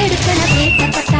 கெடுக்கல பேசப்பட்ட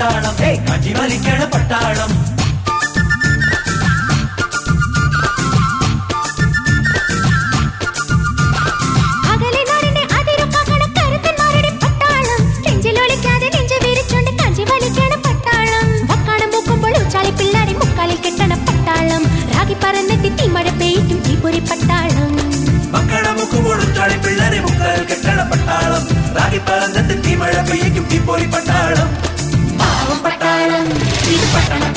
பட்டாளம் ஏய் கஞ்சி வலிக்கண பட்டாளம் பறന്നിട്ട് തീമഴ പെയ്റ്റും തീപ്പൊരി പട്ടാളം മക്കളമുക്ക് മുഴുത്താടി പിള്ളേരെ മുക്കാൽ കെട്ടണ പട്ടാളം റാഗി പറന്നിട്ട് തീമഴ പെയ്യ്ക്കും തീപ്പൊരി പട്ടാളം பட்டாளம்